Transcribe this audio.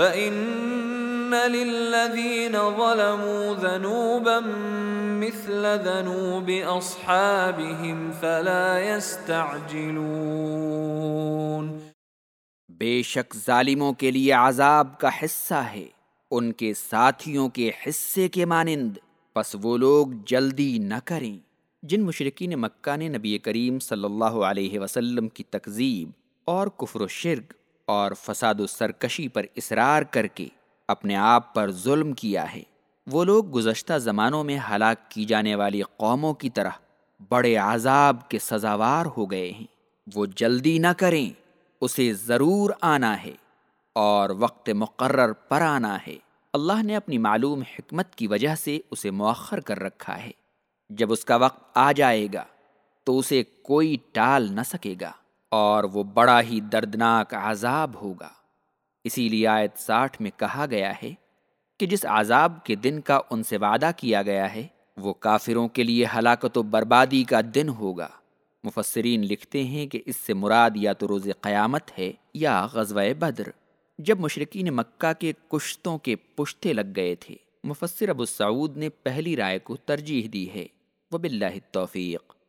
فَإِنَّ لِلَّذِينَ ظَلَمُوا ذَنُوبًا مِثْلَ ذَنُوبِ أَصْحَابِهِمْ فَلَا يَسْتَعْجِلُونَ بے شک ظالموں کے لیے عذاب کا حصہ ہے، ان کے ساتھیوں کے حصے کے مانند۔ پس وہ لوگ جلدی نہ کریں۔ جن مشرقین مکہ نے نبی کریم صلی اللہ علیہ وسلم کی تکذیب اور کفر و شرک اور فساد و سرکشی پر اصرار کر کے اپنے آپ پر ظلم کیا ہے۔ وہ لوگ گزشتہ زمانوں میں ہلاک کی جانے والی قوموں کی طرح بڑے عذاب کے سزاوار ہو گئے ہیں۔ وہ جلدی نہ کریں، اسے ضرور آنا ہے اور وقت مقرر پر آنا ہے۔ اللہ نے اپنی معلوم حکمت کی وجہ سے اسے مؤخر کر رکھا ہے۔ جب اس کا وقت آ جائے گا تو اسے کوئی ٹال نہ سکے گا۔ اور وہ بڑا ہی دردناک عذاب ہوگا۔ اسی لیے آیت ساٹھ میں کہا گیا ہے کہ جس عذاب کے دن کا ان سے وعدہ کیا گیا ہے، وہ کافروں کے لیے ہلاکت و بربادی کا دن ہوگا۔ مفسرین لکھتے ہیں کہ اس سے مراد یا تو روز قیامت ہے یا غزوہ بدر، جب مشرقین مکہ کے کشتوں کے پشتے لگ گئے تھے۔ مفسر ابو سعود نے پہلی رائے کو ترجیح دی ہے۔ وہ بلّہ توفیق